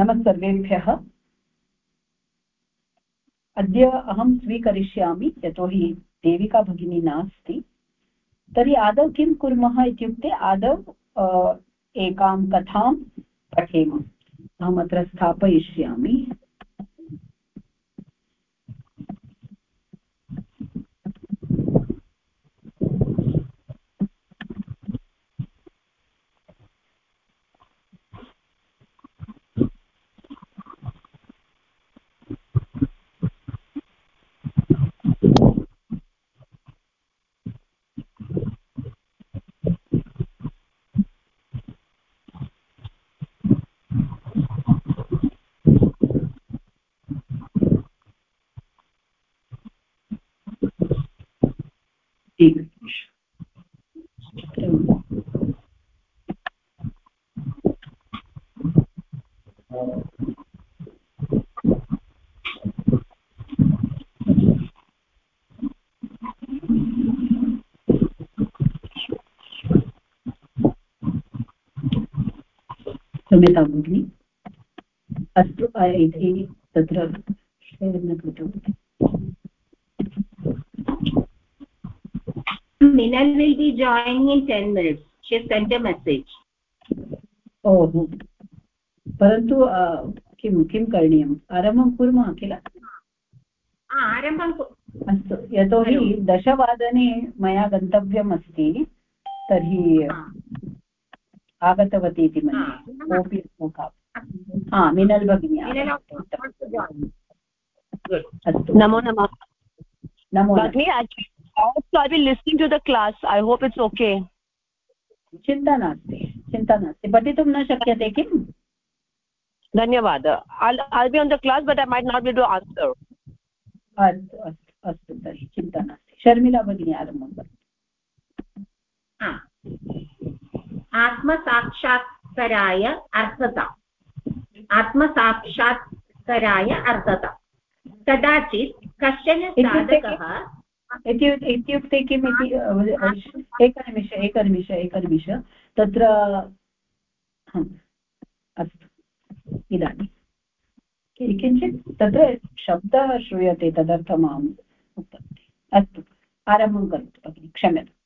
नमः सर्वेभ्यः। अद्य अहं स्वीकरिष्यामि, यतोहि देविका भगिनी नास्ति। तर्हि आदौ किं कुर्मः इत्युक्ते आदौ एकां कथां पठेम। अहमत्र स्थापयिष्यामि। क्षम्यतां भगिनि अस्तु तत्र शेर् न कृतवती Minal will be joining in 10 minutes. She has sent a message. ओहो परन्तु किं किं करणीयम्? आरम्भं कुर्मः किल? आरम्भं अस्तु यतोहि दशवादने मया गन्तव्यम् अस्ति तर्हि आगतवती इति मन्ये। कोऽपि हा मिनल् भगिनी अस्तु। नमो नमः। नमो भगिनी I will listening to the class. I hope it's okay. चिन्ता नास्ति चिन्ता नास्ति पठितुं न शक्यते किम् धन्यवादः। I'll be on the class but I might not be able to answer. अस्तु अस्तु अस्तु तर्हि चिन्ता नास्ति शर्मिला भगिनी आरम्भं आत्मसाक्षात्कराय अर्थता आत्मसाक्षात्कराय अर्थता कदाचित् कश्चन साधकः इत्युक्ते किम् इति एकनिमिष एकनिमिष एकनिमिष तत्र अस्तु। इदानीं। किञ्चित् तत्र शब्दः श्रूयते तदर्थम् अहम् उक्तवती। अस्तु आरम्भं करोतु भगिनि क्षम्यता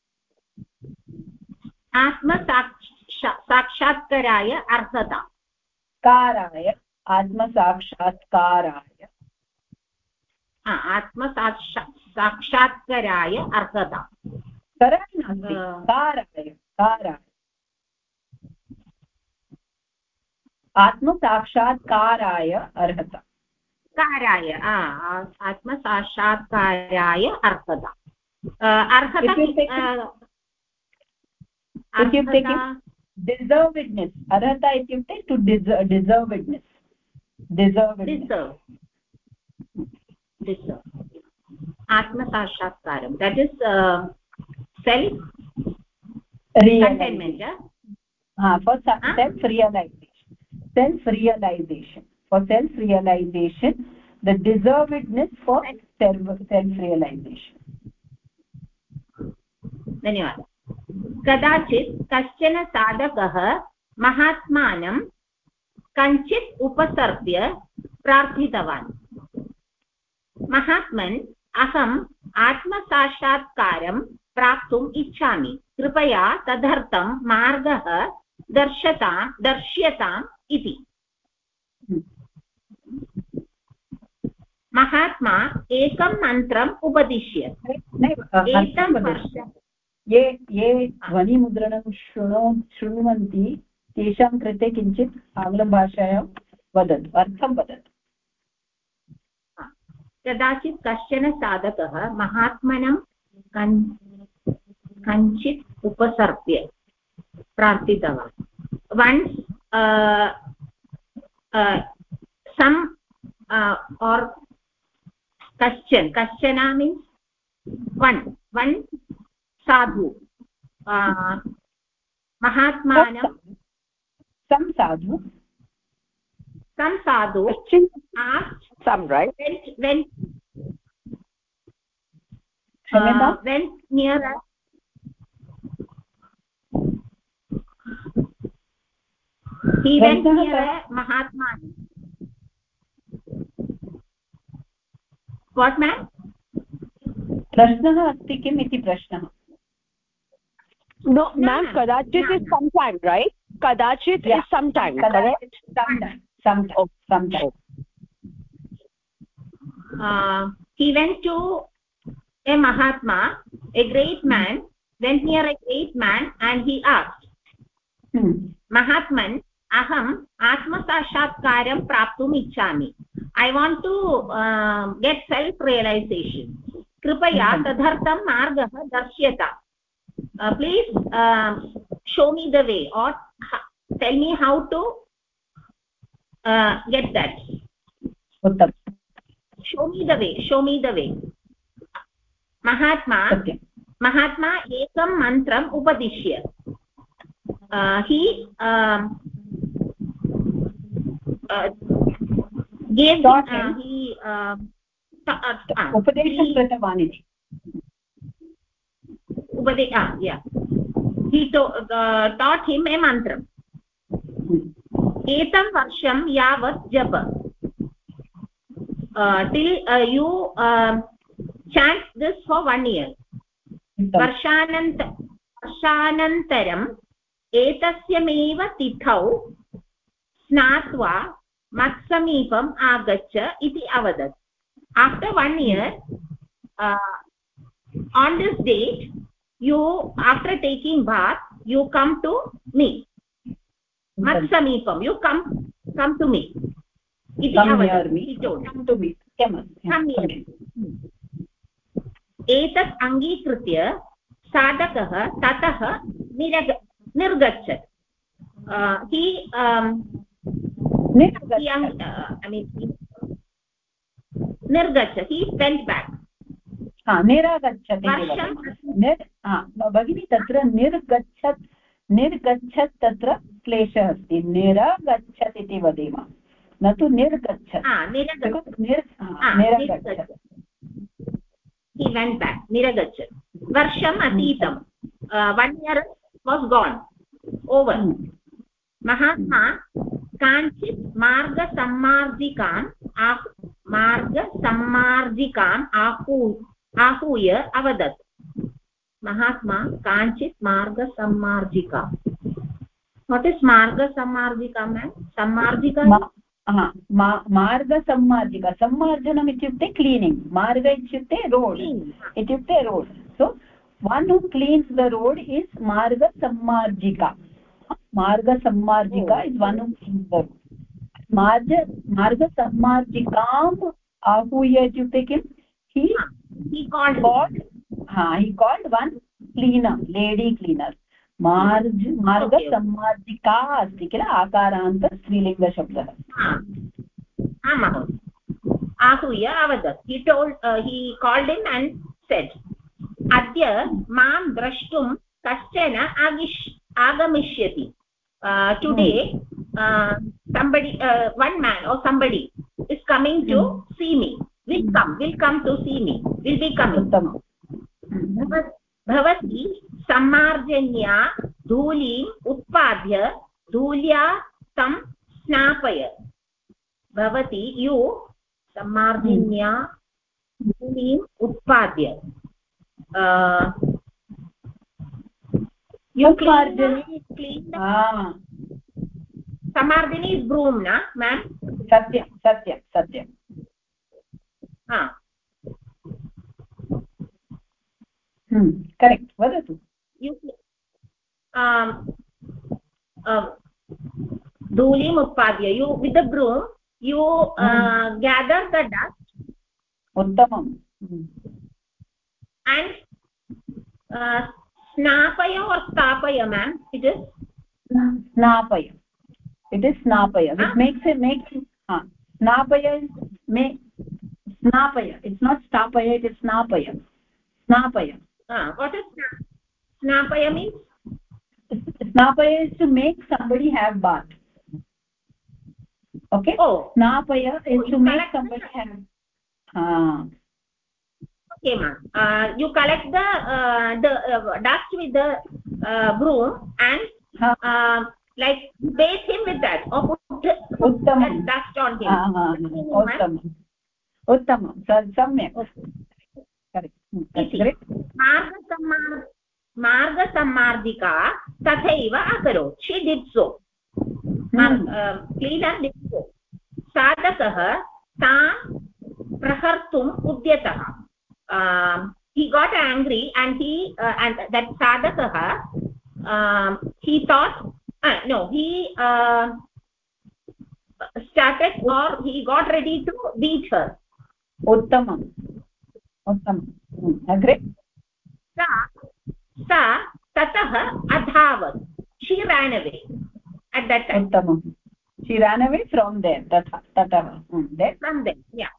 आत्मसाक्षात्कराय अर्थता काराय आत्मसाक्षात्काराय। आत्मसाक्षा साक्षात्कराय अर्हता काराय काराय आत्मसाक्षात्काराय अर्हता काराय आत्मसाक्षात्काराय अर्हता अर्हता इत्युक्ते डिसर्विड्नेस् अर्हता इत्युक्ते to deservedness deserve आत्मसाक्षात्कारं that is self containment uh, for self realization self realization for self realization the deservedness for self self realization धन्यवादः कदाचित् कश्चन साधकः महात्मानं कञ्चित् उपसर्प्य प्रार्थितवान् महात्मन् अहम् आत्मसाक्षात्कारं प्राप्तुम् इच्छामि। कृपया तदर्थं मार्गः दर्शता, दर्श्यताम् इति। महात्मा एकं मन्त्रम् उपदिश्य ये ये ध्वनिमुद्रणं शृणो, शृण्वन्ति, तेषां कृते किञ्चित् आङ्ग्लभाषायां वदतु अर्थं वदतु कदाचित् कश्चन साधकः महात्मनं कन् कञ्चित् उपसर्प्य प्रार्थितवान्. वन्स् सम् और् कश्चन कश्चन मीन्स् वन् वन् साधु महात्मानं सं साधु? some sadhu asked some right when when uh, when near us he went near mahatma what ma'am प्रश्नः अस्ति किम् इति प्रश्नः नो मेम् कदाचित् इस् सम् टैम् रैट् कदाचित् is sometime correct sometime sometime oh. sometime uh, he went to a mahatma a great man went near a great man and he asked hmm. mahatman aham atmasashatkaram praptum ichhami i want to uh, get self realization कृपया तदर्थं मार्गः दर्श्यता please show me the way or tell me how to uh, get that. uttam show me the way show me the way महात्मा महात्मा एकं मन्त्रम् उपदिश्य हि gave he उपदेशं कृतवान् इति उपदे या हि टाट् हिम् ए मन्त्रम् एतं वर्षं यावत् जप। Till you chant this for one year वर्षानन्त वर्षानन्तरम् एतस्यमेव तिथौ स्नात्वा मत्समीपम् आगच्छ इति अवदत्। One year uh, on this date you after taking bath you come to me. He told come to me. Come near me. एतत् अङ्गीकृत्य साधकः ततः निरग निर्गच्छत् हि ऐ मीन् निर्गच्छ हि वेण्ट् बेक् निरागच्छति भगिनी तत्र निर्गच्छत् निर्गच्छत् तत्र क्लेशः अस्ति। निरगच्छत्। इति वदेम न तु निर्गच्छत्। निरगच्छत् निरगच्छत् वर्षम् अतीतं one year was gone over महात्मा काञ्चित् मार्गसम्मार्जिकाम् मार्गसम्मार्जिकाम् आहू आहूय अवदत्। महात्मा काञ्चित् मार्गसम्मार्जिका। वाट् इस् मार्गसम्मार्जिका मेम् सम्मार्जिका मार्गसम्मार्जिका सम्मार्जनम् इत्युक्ते क्लीनिङ्ग् मार्ग इत्युक्ते रोड् इत्युक्ते road so one who cleans the road is मार्गसम्मार्जिका मार्गसम्मार्जिका is one who cleans the road मार्ग मार्गसम्मार्जिकाम् आहूय इत्युक्ते किं हि काल्ड् हा he called one cleaner lady cleaner मार्ज मार्गसम्मार्जिका अस्ति किल? आकारान्त स्त्रीलिङ्गशब्दः। आम् आहूय अवदत्। हि टोल्ड् हि काल्ड् इन् अण्ड् सेट् अद्य माँ द्रष्टुं कश्चन आगिष् आगमिष्यति। Today somebody uh, one man or somebody is coming to mm. see me. Will come will come to see me. Will be coming. भवती सम्मार्जन्या धूलीम् उत्पाद्य धूल्या तं स्नापय भवती यु सम्मार्जन्या धूलीम् उत्पाद्य इस् ब्रूम् न मेम् सत्यं सत्यं सत्यं करेक्ट् वदतु धूलीम् उत्पाद्य you with the broom you gather the dust उत्तमम् and uh, snapaya or stapaya ma'am it is snapaya it is snapaya which makes it makes uh, snapaya is may snapaya it's not stapaya it is snapaya snapaya uh, what is snapaya snapaya means snapaya is to make somebody have bath. Okay? Oh. Snapaya is oh, to make somebody the... have ah. Okay ma. uh, you collect the uh, the uh, dust with the uh, broom and huh. Uh, like bathe him with that or put, put that dust on him. Ah, ah, uttamam. Uttamam. Samyak correct. Hmm, मार्गसम्मार्दिका तथैव अकरोत्। शि डिप्सो cleaner डिप्सो साधकः तां प्रहर्तुम् उद्यतः। He got angry and he that साधकः he thought no he started or he got ready to beat her उत्तमम्। उत्तमम्। hmm. अग्रे सा ततः अधावत्. She ran away at that time. उत्तमम्. She ran away from there तथा ततः. There? From there yeah.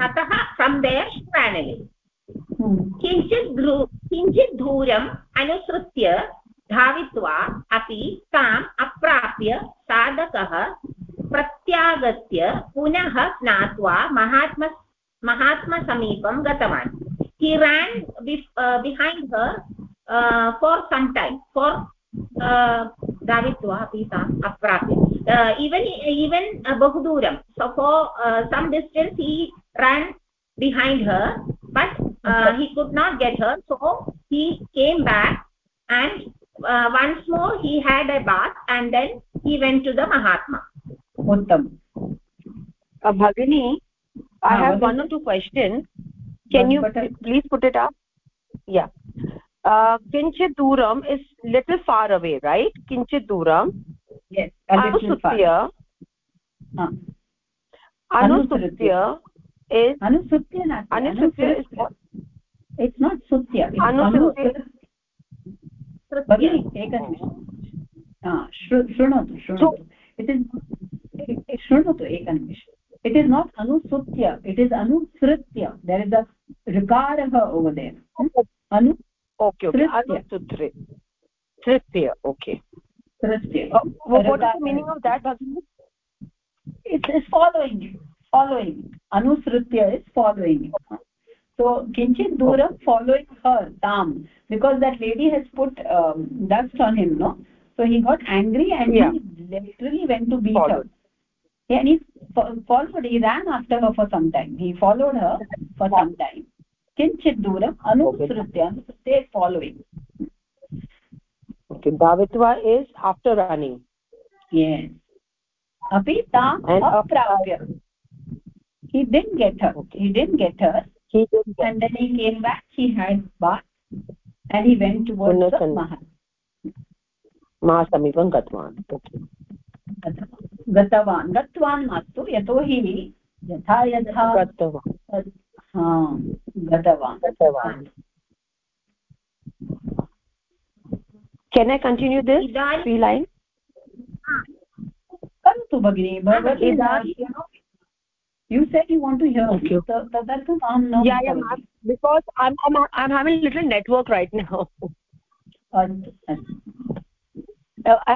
ततः from there she ran away. किञ्चित् किञ्चित् दूरम् अनुसृत्य धावित्वा अपि ताम् अप्राप्य साधकः प्रत्यागत्य पुनः स्नात्वा महात्म महात्मसमीपं गतवान्. He ran behind her for सम् टैम् फार् धावित्वा अपि ताम् अप्राप्य इवन् इवन् बहु दूरं सो फार् सम् डिस्टेन्स् हि रान् behind her but uh, he could not get her so he came back and uh, once more he had a bath and then he went to the mahatma uttam uh, bhagini i have one or two questions can you please put it up yeah Uh, is away right kinchit duram yes anusutya uh, anusutya is anusutya anusutya is it's not sutya it's anusutya भगिनि एकनिमिषं शृणोतु शृणोतु it is शृणोतु एकनिमिषम् is not अनुसृत्य it is अनुसृत्य there is okay okay. Understood tri. Tritiya okay. Tritiya oh, uh, what is the meaning of that bhagini it's is following following. Anusritya is following so kinchit duram following her tam because that lady has put um, dust on him no? So he got angry and he literally went to beat followed. her and he followed he ran after her for some time. He followed her for some time. किञ्चित् दूरम् अनुसृत्य ते okay धावित्वा is after running अपि ताम् अप्राप्य he didn't get he didn't get मा समीपं गतवान् गतवान् गतवान् मास्तु यतोहि यथा यथा गतवान् can i continue this three line करोतु भगिनि भवती you said you want to hear okay. so tadartham aham no yeah yeah because i'm i'm i'm having little network right now uh,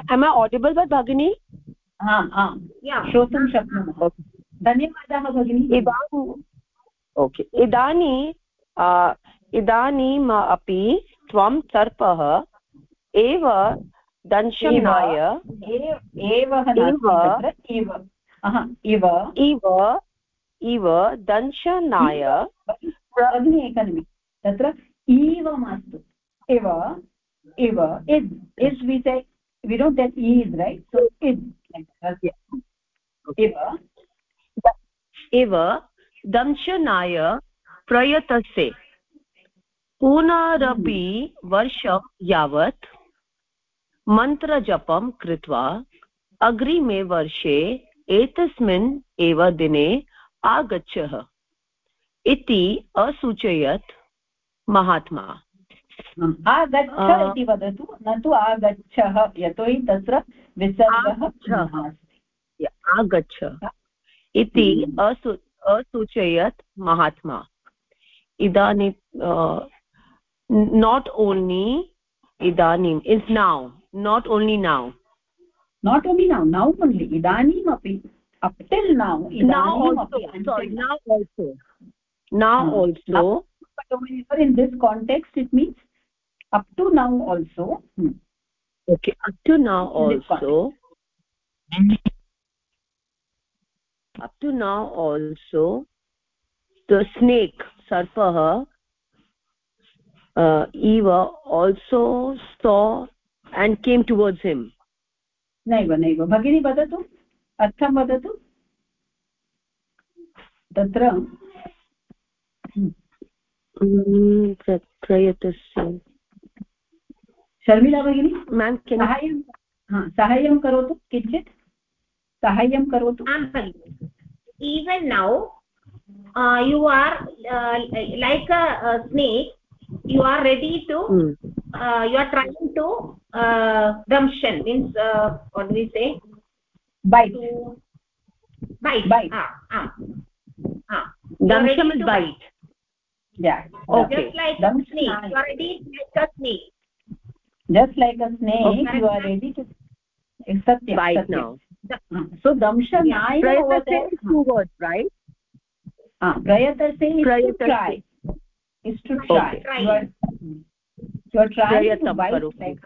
am i audible by bhagini आम् आम् श्रोतुं शक्नुमः धन्यवादः भगिनि इदानीम् ओके इदानी इदानीम् अपि त्वं सर्पः एव दंशनाय एव इव इव इव दंशनाय एकनिमिषं तत्र इव मास्तु इव इव is is we say we don't tell is right so is इव इव दंशनाय प्रयतसे। पुनरपि वर्षं यावत् मन्त्रजपं कृत्वा अग्रिमे वर्षे एतस्मिन् एव दिने आगच्छः इति असूचयत् महात्मा। आगच्छ इति वदतु न तु आगच्छः यतोहि तत्र विसर्गः आगच्छ। इति। असू असूचयत् महात्मा। इदानीं नाट् ओन्ली इदानीम् is now not only now not only now now only इदानीमपि up till now now also in this context it means up to now also up to now also the snake sarpah uh, eva also saw and came towards him नैव नैव भगिनी वदतु अर्थं वदतु तत्र प्रयतस्य शर्मिला भगिनी साहाय्यं साहाय्यं करोतु किञ्चित् साहाय्यं करोतु even now uh, you are uh, like a, a snake you are ready to mm. uh, you are trying to uh, dumption means uh, what do we say bite to bite bite ah ah ah dumption is bite. yeah okay just like a snake you are ready like a snake just like a snake okay. you are ready to accept bite satya. now so damshanaya yeah. over there two words right ah prayatase is to try is to try okay. you are you are trying to bite like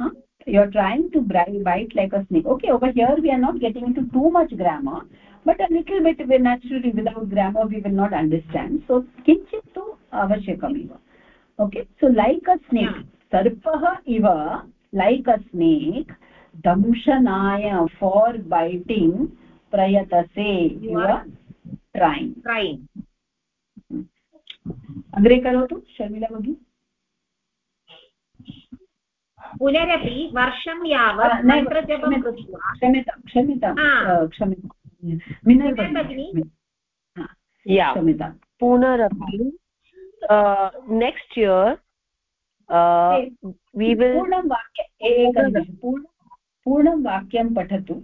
huh? you are trying to bite like a snake okay over here we are not getting into too much grammar but a little bit we naturally without grammar we will not understand so kinchit tu avashyakam eva okay so like a snake yeah. sarpah iva like a snake दंशनाय for biting प्रयतसे trying trying अग्रे करोतु शर्मिला भगिनी। पुनरपि वर्षं यावत् मन्त्रजपं क्षम्यतां क्षम्यतां क्षम्यतां पुनरपि नेक्स्ट् इयर् पूर्णं वाक्य एकनिमिषं। पूर्ण पूर्णं वाक्यं पठतु।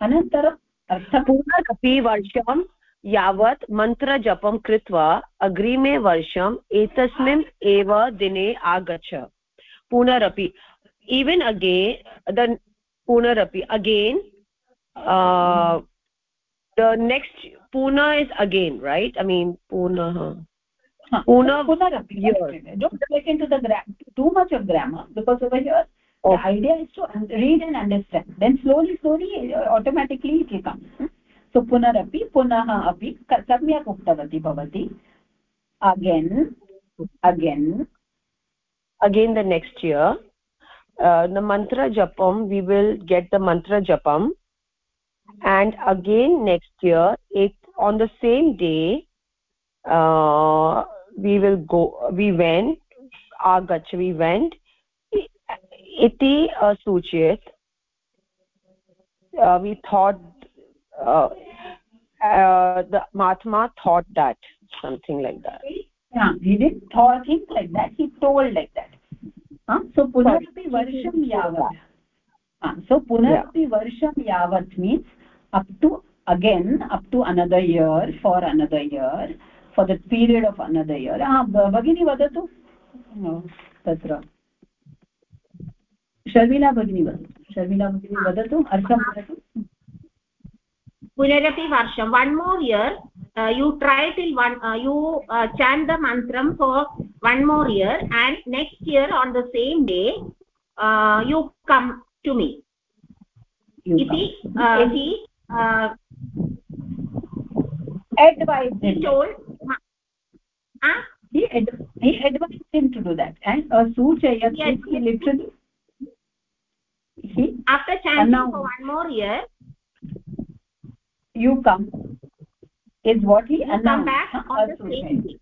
अनन्तरम् अर्थपूर्णमपि वर्षं यावत् मन्त्रजपं कृत्वा अग्रिमे वर्षम् एतस्मिन् एव दिने आगच्छ। पुनरपि इवन् अगेन् द पुनरपि अगेन् द नेक्स्ट् पुन is again right I mean पुनः पुनरपि don't get into the too much of grammar because over here the idea is to read and understand. Then slowly slowly uh, automatically it will come. So punarapi punah api samyak uktavati bhavati. Again again. Again the next year. Uh, the mantra japam we will get the mantra japam. And again next year it on the same day uh, we will go we went agach we went इति सूचयेत् we thought Mahatma thought that something like that so पुनरपि वर्षं यावत् means up to again up to another year for another year for the period of another year भगिनी वदतु तत्र शर्मिला भगिनी वदतु शर्मिला भगिनी वदतु अर्थं वदतु। पुनरपि वर्षं one more year you try till one you chant the मन्त्रं for one more year and next year on the same day you come to me इति he advised he told he, ad he advised him to do that. And uh, suchayat yes, he literally he after chanting announced. for one more year you come is what he announced come back on the same day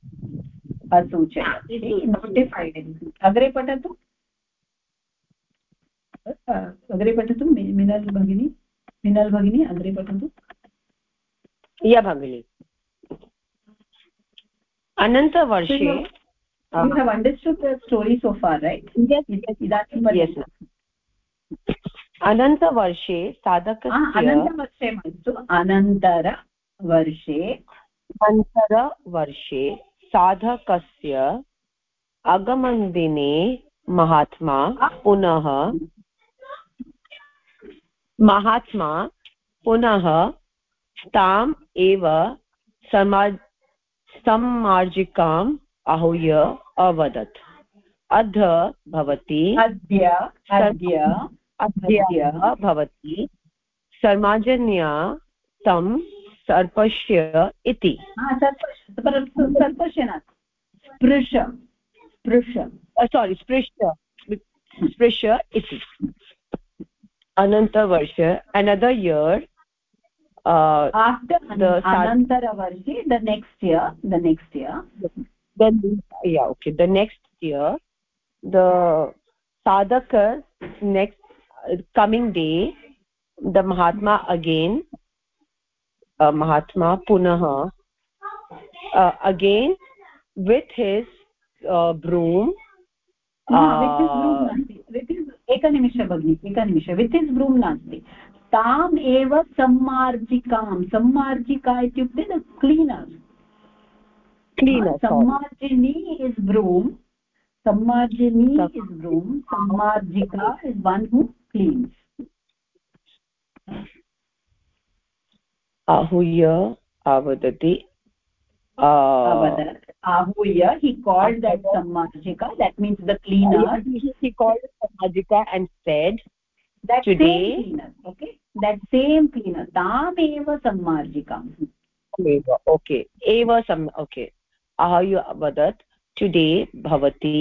notified him agre patatu अग्रे पठतु मिनल् भगिनी मिनल् भगिनी अग्रे पठतु या भगिनी अनन्तवर्षे you have understood the story so far right yes yes, yes. अनन्तवर्षे साधकस्य अनन्तवर्षे मास्तु अनन्तरवर्षे अनन्तरवर्षे साधकस्य आगमनदिने महात्मा पुनः महात्मा पुनः ताम् एव समाज सम्मार्जिकाम् आहूय अवदत्। अध भवति अद्य अद्य अद्य भवति सर्माजन्या तं सर्पस्य इति सर्पस्य नास्ति स्पृश स्पृश सोरि स्पृश स्पृश इति अनन्तवर्ष another year after अनन्तरवर्षे the next year the next year then yeah okay the next year the sadhaka next uh, coming day the mahatma again uh, mahatma punaha uh, again with his uh, broom एकनिमिष भगिनि एकनिमिष with is broom नास्ति ताम् एव सम्मार्जिकां सम्मार्जिका इत्युक्ते the cleaner हाँ, सम्मार्जिनी is broom सम्मार्जिनी इस् ब्रूम् सम्मार्जिका इस् वन् हू cleans आहूय avadati avadat ahuya he called that sammarjika that means the cleaner he called sammarjika and said that today same cleaner okay that same cleaner tam eva sammarjikam okay eva sam okay ahayु वदत् today भवति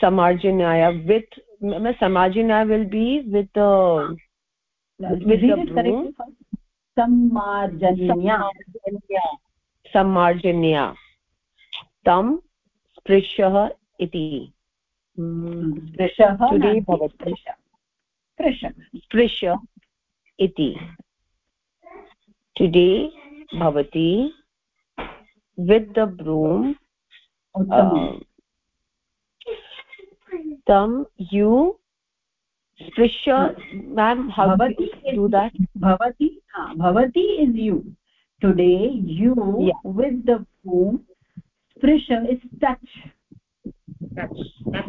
samarjanaya with samarjanaya will be with the with the broom samarjanya samarjanya tam स्पृशः इति स्पृशः today भवति स्पृश इति today भवति with the broom uh, tam you sprisha ma'am how bhavati do you do that bhavati ha bhavati is you today you yeah. with the broom sprisha is touch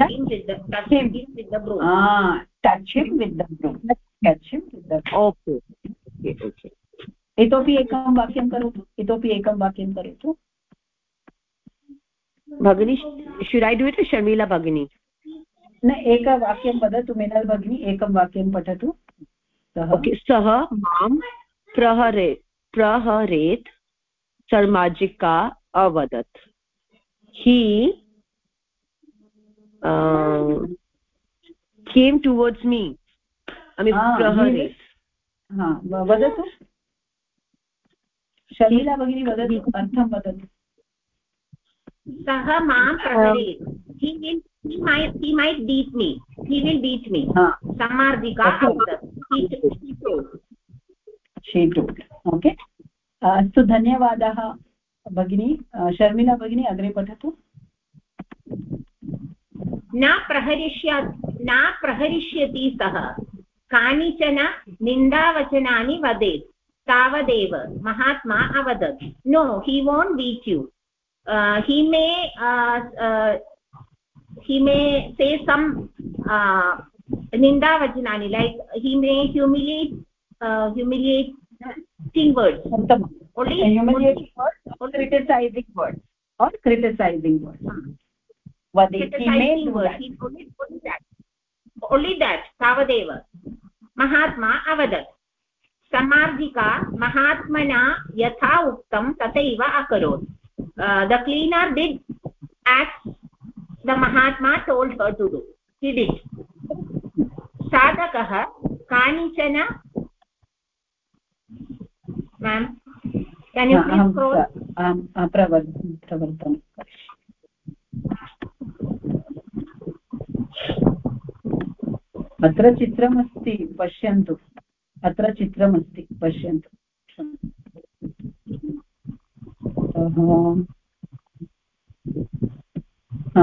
him with the touch with the broom ah touch him with the broom touch him with the broom. okay okay okay इतोपि एकं वाक्यं करोतु इतोपि एकं वाक्यं करोतु भगिनी should I do it Sharmila भगिनी न एकवाक्यं वदतु मिनल् भगिनी एकं वाक्यं पठतु। सः। माँ प्रहरे प्रहरेत् सर्माजिका अवदत्। हि केम् टुवर्ड्स् मी प्रहरेत् वदतु। शर्मिला भगिनी वदतु अर्थं वदतु। सः माँ प्रहरेत् he will he might he might beat me. He will beat me. samardika she told okay. अस्तु धन्यवादः भगिनी. शर्मिला भगिनी अग्रे पठतु। न प्रहरिष्य न प्रहरिष्यति सः। कानिचन निन्दावचनानि वदेत्। तावदेव महात्मा अवदत्। No he won't beat you he may uh, uh, he may say some uh, ninda vachanani like he may humiliate uh, humiliate words only humiliating words or criticizing words or criticizing words what they he may do. He only, only that only that tavadeva महात्मा अवदत् समार्जिका महात्मना यथा उक्तं तथैव अकरोत् uh, the cleaner did as the mahatma told her to do he did sadhakah kanichana ma'am can you please scroll aham pravartanam अत्र चित्रमस्ति पश्यन्तु अत्र चित्रमस्ति पश्यन्तु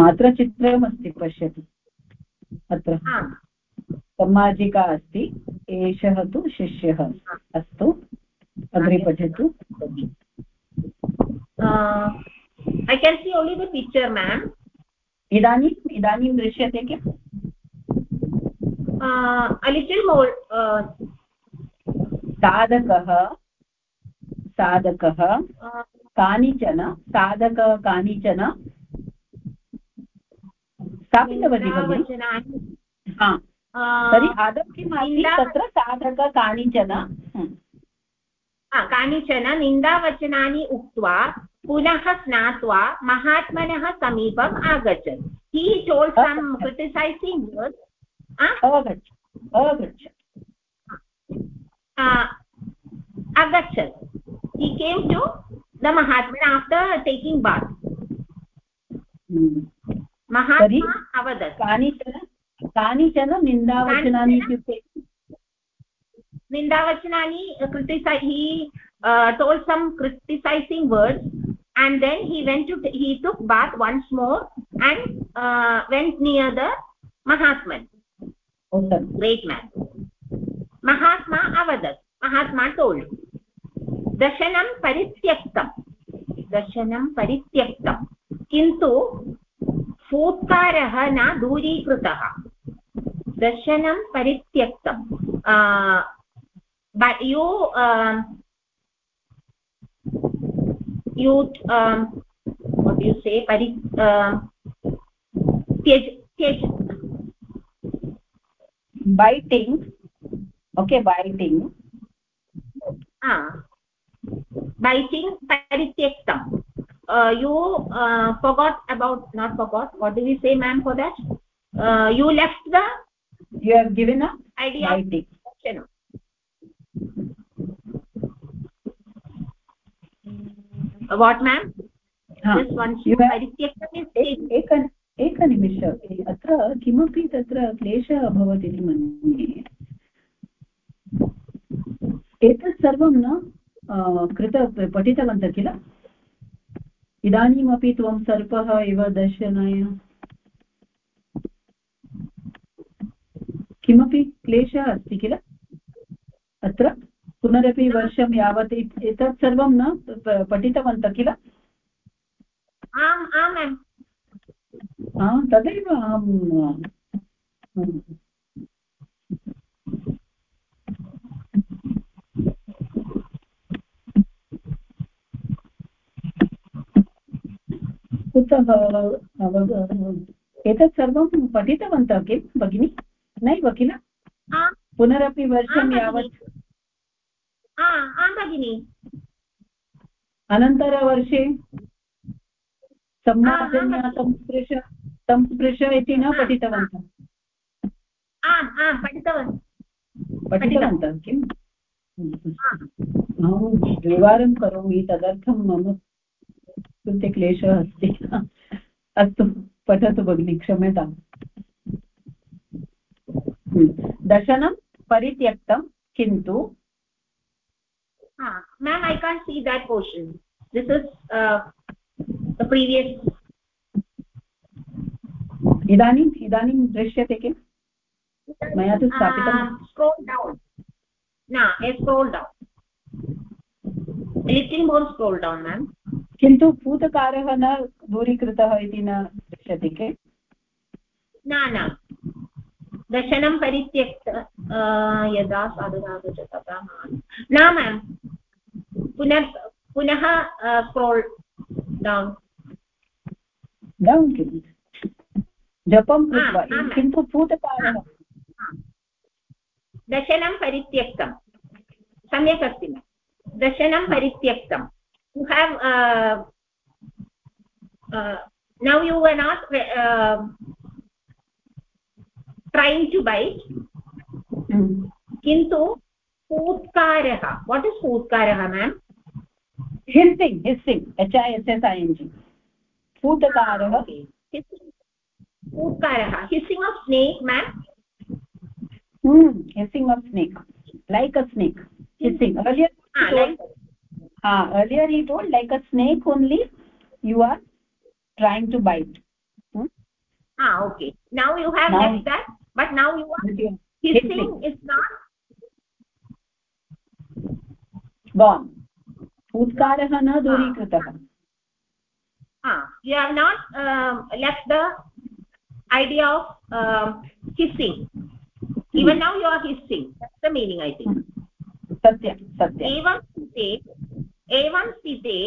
अत्र चित्रमस्ति पश्यतु. अत्र. सामाजिका अस्ति एषः तु शिष्यः अस्तु. अग्रे पठतु. I can see only the picture ma'am इदानीम् इदानीं दृश्यते किम्? लिटिल् मोर् साधकः साधकः. कानिचन साधक कानिचन स्थापितवती तर्हि आदौ किम् आसीत्? तत्र साधक कानिचन। कानिचन निन्दावचनानि उक्त्वा पुनः स्नात्वा महात्मनः समीपम् आगच्छत् he told some criticising words agachat he came to the mahatma after taking bath महात्मा अवदत् कानिचन कानिचन निन्दावचनानि इत्युक्ते निन्दावचनानि he uh, told some criticizing words and then he went to he took bath once more and uh, went near the mahatman great man mahatma avadat mahatma told दशनं परित्यक्तं। दशनं परित्यक्तं। किन्तु फूत्कारः न दूरीकृतः। दशनं परित्यक्तं। यु यूत् say परि त्यज् त्यज् biting okay biting biting parityaktam uh, you uh, forgot about not forgot what do we say ma'am for that uh, you left the you have given a idea biting what ma'am this one परित्यक्तम् एक एकनिमिष अत्र किमपि तत्र क्लेशः अभवत् इति मन्ये एतत् सर्वं न कृत पठितवन्तः किल? इदानीमपि त्वं सर्पः इव दर्शनाय। किमपि क्लेशः अस्ति किल? अत्र? पुनरपि वर्षं यावत् एतत् सर्वं न पठितवन्तः किल? तदैव अहं कुतः एतत् सर्वं पठितवन्तः किं भगिनि? नैव किल? पुनरपि वर्षं यावत्। भगिनि। अनन्तरवर्षे सम्मार्जन्या संस्पृश संस्पृश इति न पठितवन्तः। पठितवन्तः किम् अहं द्विवारं करोमि तदर्थं मम कृते क्लेशः अस्ति अस्तु पठतु भगिनि क्षम्यताम्। दशनं परित्यक्तं किन्तु ma'am I see that portion this is previous इदानीम् इदानीं दृश्यते किम्? मया तु स्थापितं किन्तु पूतकारः न दूरीकृतः इति न दृश्यते के? न न। दर्शनं परित्यक्त यदा साधुरागच तथा न मेम् पुनः पुनः स्क्रोल् डौन् डौन् किं जपं कृत्वा। किन्तु पूतकारः दशनं परित्यक्तं सम्यक् अस्ति दशनं परित्यक्तं you have uh, uh, now you were not uh, trying to bite. Mm. किन्तु फूत्कारः what is फूत्कारः ma'am hissing hissing H I S S I N G फूतकारः फूत्कारः hissing of snake ma'am hissing of snake like a snake hissing earlier uh, earlier he told like a snake only you are trying to bite hmm? ah okay now you have now, left that but now you are hissing is not gone utkarah na दूरीकृतः ah you have not uh, left the idea of uh, hissing even now you are hissing that's the meaning i think सत्यं सत्यम् एवं स्थिते एवं स्थिते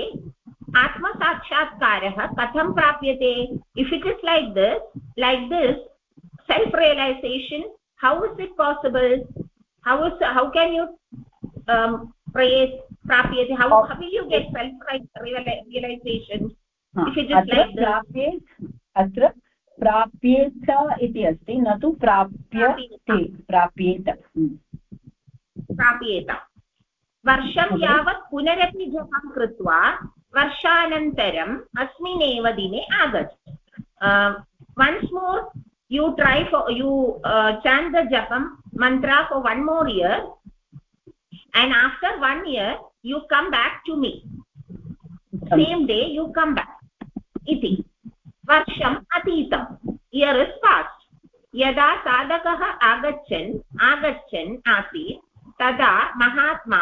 आत्मसाक्षात्कारः कथं प्राप्यते? If it is like this like this self realisation how is it possible how is how can you press how, how will you get self realization if it is like prapyet atra प्राप्येत इति अस्ति न तु प्राप्यते. प्राप्येत। प्राप्येत. वर्षं यावत् पुनरपि जपं कृत्वा वर्षानन्तरम् अस्मिन्नेव दिने आगच्छ once more you try for you chant the जपं मन्त्रा for one more year and after one year you come back to me same day you come back इति. वर्षम् अतीतम्. इयर् इस् पास्ट् यदा साधकः आगच्छन् आगच्छन् आसीत् तदा महात्मा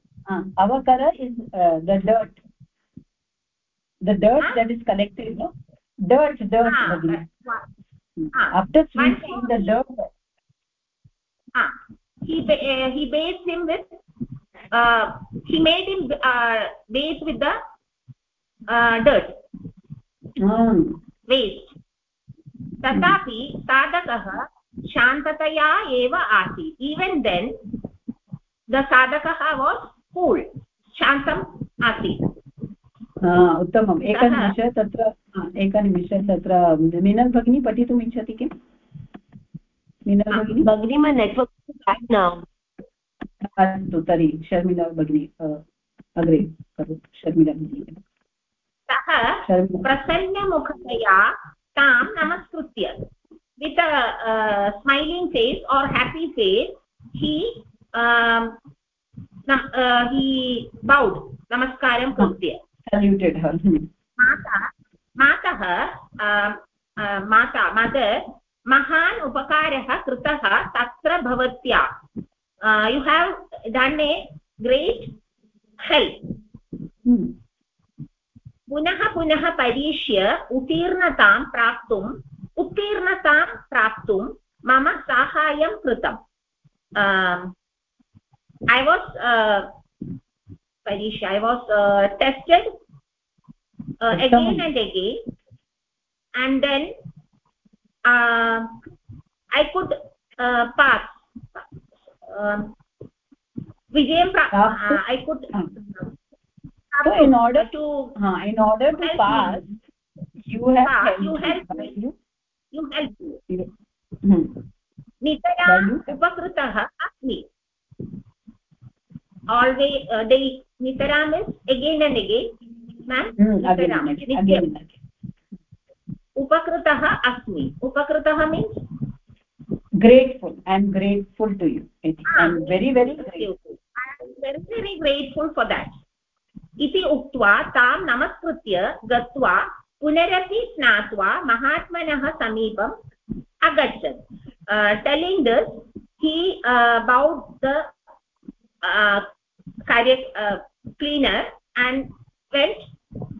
avakara is uh, the dirt the dirt huh? that is collected no dirt dirt ah, Ah, after sweeping the dirt ah, he uh, he bathed him with uh, he made him uh, bathe with the uh, dirt mm. waste तथापि साधकः शान्ततया एव आसीत् even then the साधकः was cool शान्तम् आसीत्। उत्तमम्। एकनिमिष तत्र एकनिमिष तत्र मीनल् भगिनी पठितुम् इच्छति किम्? मीनल् भगिनी? भगिनी मै नेट्वर्क् अस्तु तर्हि शर्मिला भगिनी अग्रे करोतु शर्मिला भगिनी। सः प्रसन्नमुखतया तां नमस्कृत्य with smiling face or happy face he he bowed नमस्कारं कृत्य माता मातः माता मदर् महान् उपकारः कृतः तत्र भवत्या you have done a great help पुनः पुनः परीक्ष्य उत्तीर्णतां प्राप्तुम् उत्तीर्णतां प्राप्तुं मम साहाय्यं कृतम् ऐ वास् परीक्षा I was tested uh, again and again and then uh, i could uh, pass uh, vijayam uh, i could uh, so in order to uh, in order to pass me. you have pass, you help me you, you help me hmm. नितराम् उपकृतः अस्मि always uh, they nitaram is again and again उपकृतः अस्मि उपकृतः means grateful i am grateful to you i am very very grateful i am very very grateful for that इति उक्त्वा तां नमस्कृत्य गत्वा पुनरपि स्नात्वा महात्मनः समीपम् अगच्छत् telling this he uh, bowed the uh, uh, cleaner and went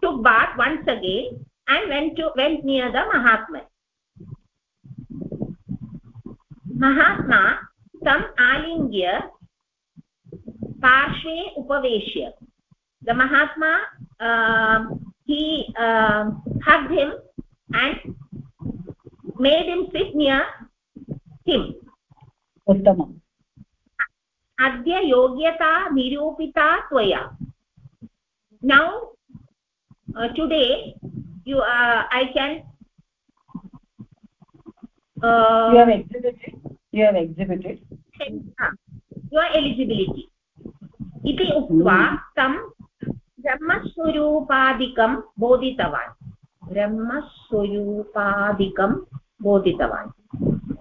took bath once again and went to went near the mahatma mahatma tam alingya parshve upaveshya the mahatma uh, he uh, hugged him and made him sit near him उत्तमम् अद्य योग्यता निरूपिता त्वया now uh, today you uh, i can uh, you have exhibited you have exhibited your eligibility इति उक्त्वा तं ब्रह्मस्वरूपादिकं बोधितवान् ब्रह्मस्वरूपादिकं बोधितवान्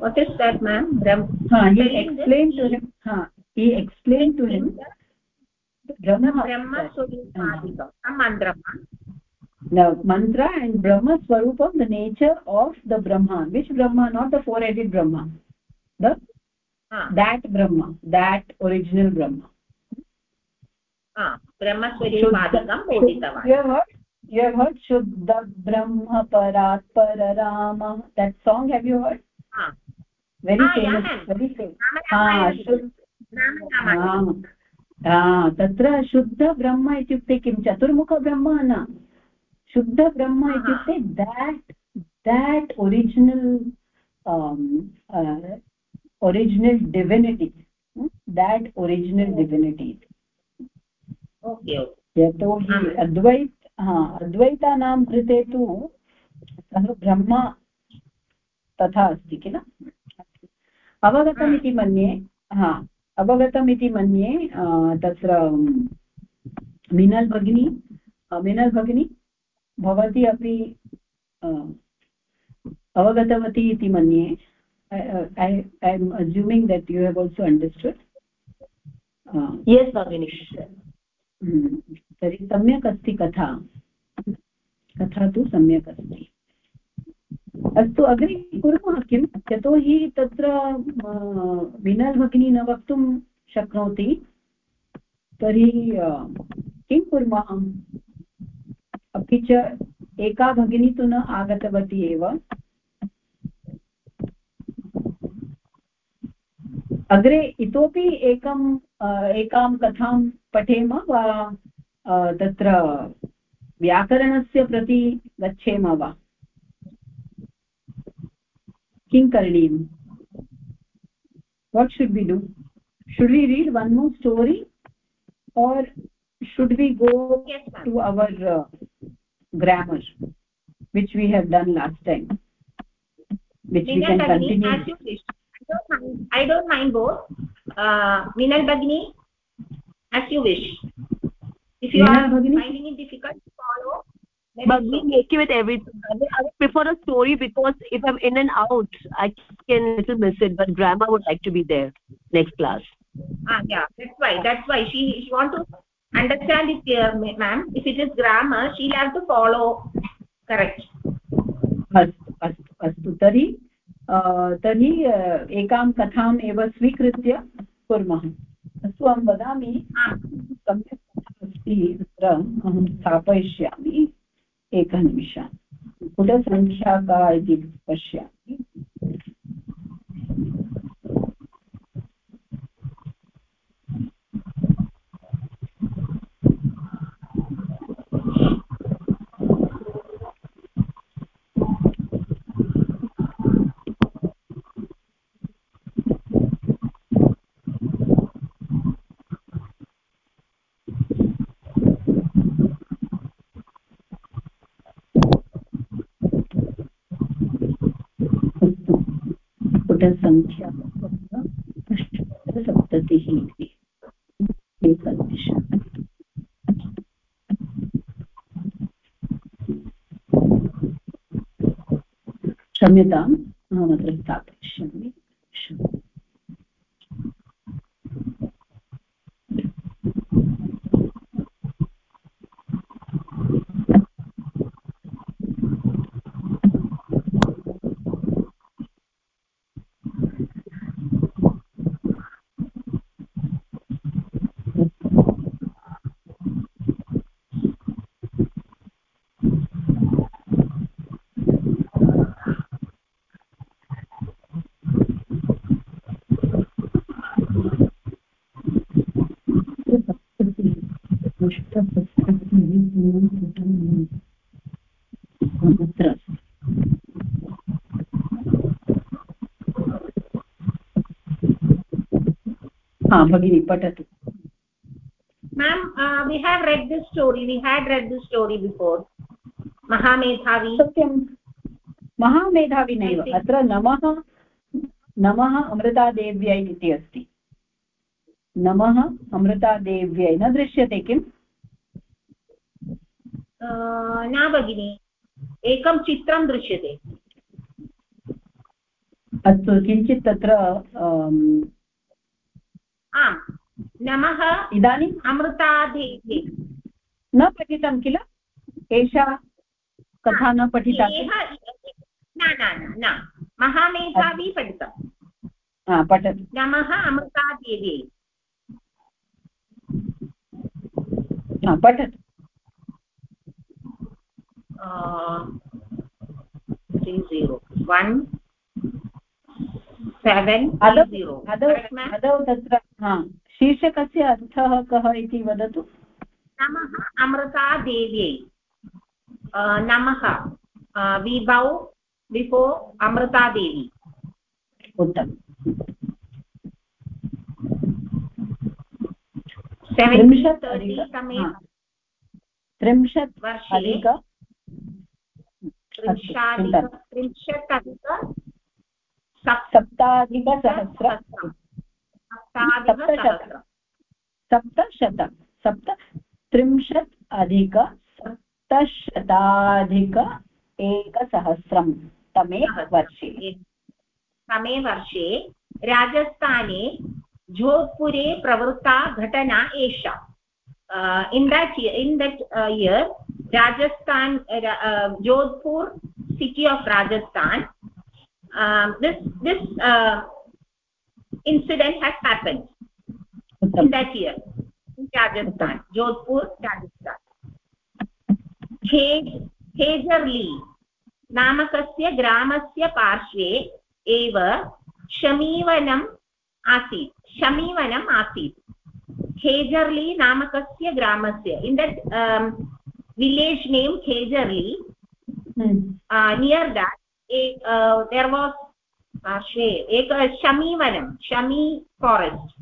what is that ma'am Brahm ha he explained to him ha he explained to him ब्रह्मस्वरूपादिकं मन्त्रं now mantra and brahma swarupam the nature of the brahma which brahma not the four headed brahma the ah. that brahma that original brahma ब्रह्मस्वरूपादिकं बोधितवान् you have heard shuddha brahma parat pararama that song have you heard ah. very ah, famous yeah. very famous ha shuddha तत्र शुद्धब्रह्म इत्युक्ते किं चतुर्मुखब्रह्म न शुद्धब्रह्म इत्युक्ते that that original original divinity that original divinity यतोहि अद्वैत हा अद्वैतानां कृते तु सः ब्रह्म तथा अस्ति किल अवगतमिति मन्ये हा अवगतमिति मन्ये तत्र मिनल् भगिनी मिनल् भगिनी भवती अपि अवगतवती इति मन्ये. I am assuming that you have also understood yes भगिनि. तर्हि सम्यक् अस्ति कथा. कथा तु सम्यक् अस्ति. अस्तु, अग्रे कुर्मः किं यतोहि तत्र विनल् भगिनी न वक्तुं शक्नोति, तर्हि किं कुर्मः अपि च एका भगिनी तु न आगतवती एव। अग्रे इतोपि एकम् एकां कथां पठेम वा तत्र व्याकरणस्य प्रति गच्छेम वा? किं करणीयम् what should we do should we read one more story or should we go yes, to our uh, grammar which we have done last time which we can continue as you wish i don't mind, I don't mind both uh, minal bagni as you wish if you minal are bagni? finding it difficult to follow but being okay with everything i would prefer a story because if i'm in and out i can little miss it but grammar would like to be there next class ah yeah that's why that's why she she want to understand it uh, ma'am if it is grammar she'll have to follow correct अस्तु अस्तु अस्तु तर्हि तर्हि एकां कथाम् एव स्वीकृत्य कुर्मः अस्तु अहं वदामि सम्यक् कथा अस्ति तत्र अहं स्थापयिष्यामि एकनिमिषः पुटसङ्ख्या का इति पश्यामि। पुटसङ्ख्या अष्टसप्ततिः इति। क्षम्यताम् अहमत्र स्थापयिष्यामि भगिनी पठतु uh, we have read this story. We had read this story before. महामेधावी सत्यं महामेधावी नैव। अत्र नमः नमः अमृतादेव्यै इति अस्ति। नमः अमृतादेव्यै न दृश्यते किम्? न भगिनि एकं चित्रं दृश्यते। अस्तु किञ्चित् तत्र आम्। नमः। इदानीम् अमृतादेव्ये न पठितं किल? एषा कथा न पठिता न न न। महामेधावी पठितं। पठतु। नमः अमृतादेव्यै पठतु। त्री ज़ीरो वन् सेवेन् आदौ तत्र शीर्षकस्य अर्थः कः इति वदतु? नमः अमृतादेव्यै नमः. विभौ बिफो अमृतादेवी उत्तमम्. त्रिंशत् त्रिंशत् अधिक त्रिंशत् अधिक सप्ताधिकसहस्र सप्तशत सप्त त्रिंशत् अधिक सप्तशताधिक एकसहस्रं। तमे वर्षे। तमे वर्षे राजस्थाने जोध्पुरे प्रवृत्ता घटना एषा। In that in that year rajasthan uh, jodhpur city of rajasthan uh, this this uh, incident has happened in that year in rajasthan jodhpur rajasthan Khejarli नामकस्य ग्रामस्य पार्श्वे एव शमीवनम् आसीत् शमीवनम् आसीत् हेजर्ली नामकस्य ग्रामस्य in that village name khejarli hmm. uh, near that पार्श्वे एक शमीवनं shami forest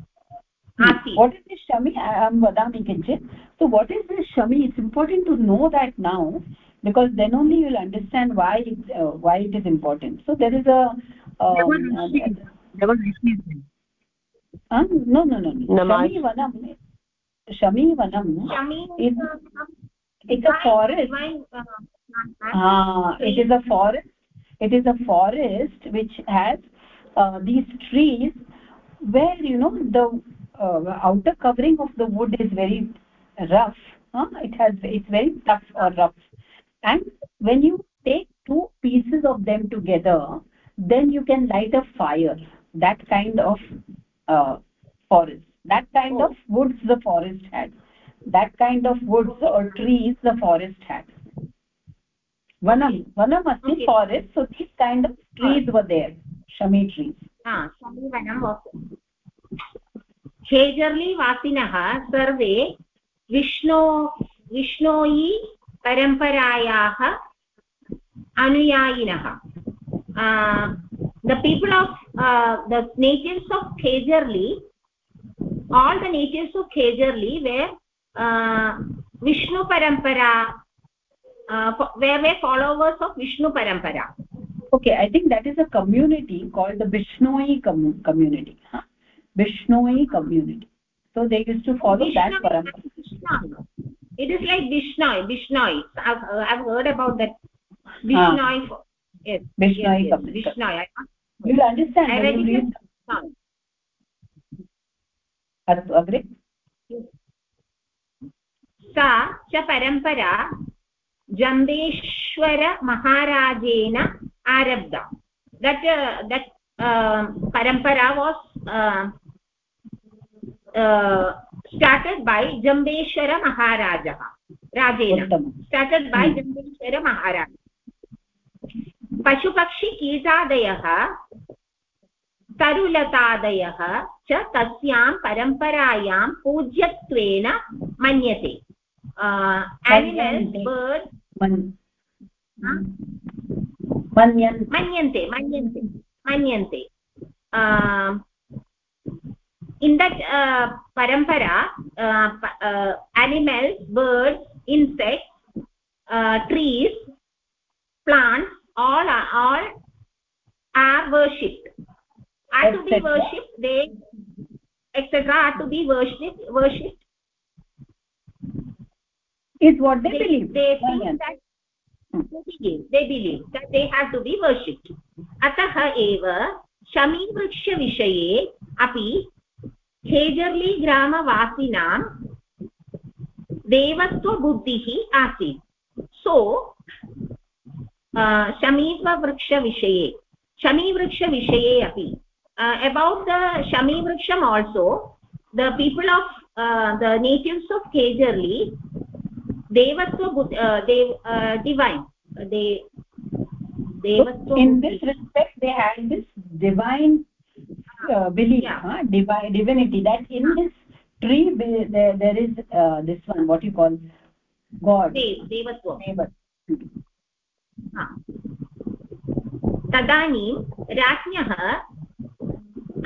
what is this shami i am vadami kinchit so what is this shami it's important to know that now because then only you will understand why it, uh, why it is important so there is a um, uh, no no no no shami vanam shami vanam shami is it's a forest uh, it is a forest it is a forest which has uh, these trees where you know the uh, outer covering of the wood is very rough huh? it has it's very tough or rough. And when you take two pieces of them together then you can light a fire. That kind of uh, forest. That kind oh. of woods the forest had. That kind of woods or trees the forest had वनं वनम् अस्ति forest so these kind of trees whether shami trees Khejarli सर्वे विष्णो विष्णोयि परम्परायाः अनुयायिनः the people of the natures of Khejarli all the natures of Khejarli we विष्णुपरम्परा where we followers of vishnu parampara okay i think that is a community called the vishnoi com community huh? vishnoi community so they used to follow Vishnoi, that parampara it is like vishnoi vishnoi i've, I've heard about that vishnoi ah. yes vishnoi yes, yes, vishnoi you will understand I when you read अस्तु अग्रे सा च परम्परा जम्बेश्वरमहाराजेन आरब्धा। That that परम्परा was started by जम्बेश्वरमहाराजः राजेन। स्टार्टेड् बै जम्बेश्वरमहाराज पशुपक्षिकीटादयः तरुलतादयः च तस्यां परम्परायां पूज्यत्वेन मन्यते। Animals birds मन्यन्ते मन्यन्ते मन्यन्ते in that uh, parampara uh, uh, animals birds insects uh, trees plants all are all are worshipped are to be worshipped they etc are to be worshipped worshipped is what they, they believe they think that they believe, they believe that they have to be worshipped atah eva अतः एव शमीवृक्षविषये अपि खेजर्ली ग्रामवासिनां देवत्वबुद्धिः आसीत् सो शमीवृक्षविषये शमीवृक्षविषये अपि about the शमीवृक्षम् also the people of uh, the natives of kejarli devatva uh, dev uh, divine they devatva in this respect they had this divine uh, belief yeah. huh? divine divinity that in this tree there, there is uh, this one what you call god dev devatva तदानीं राज्ञः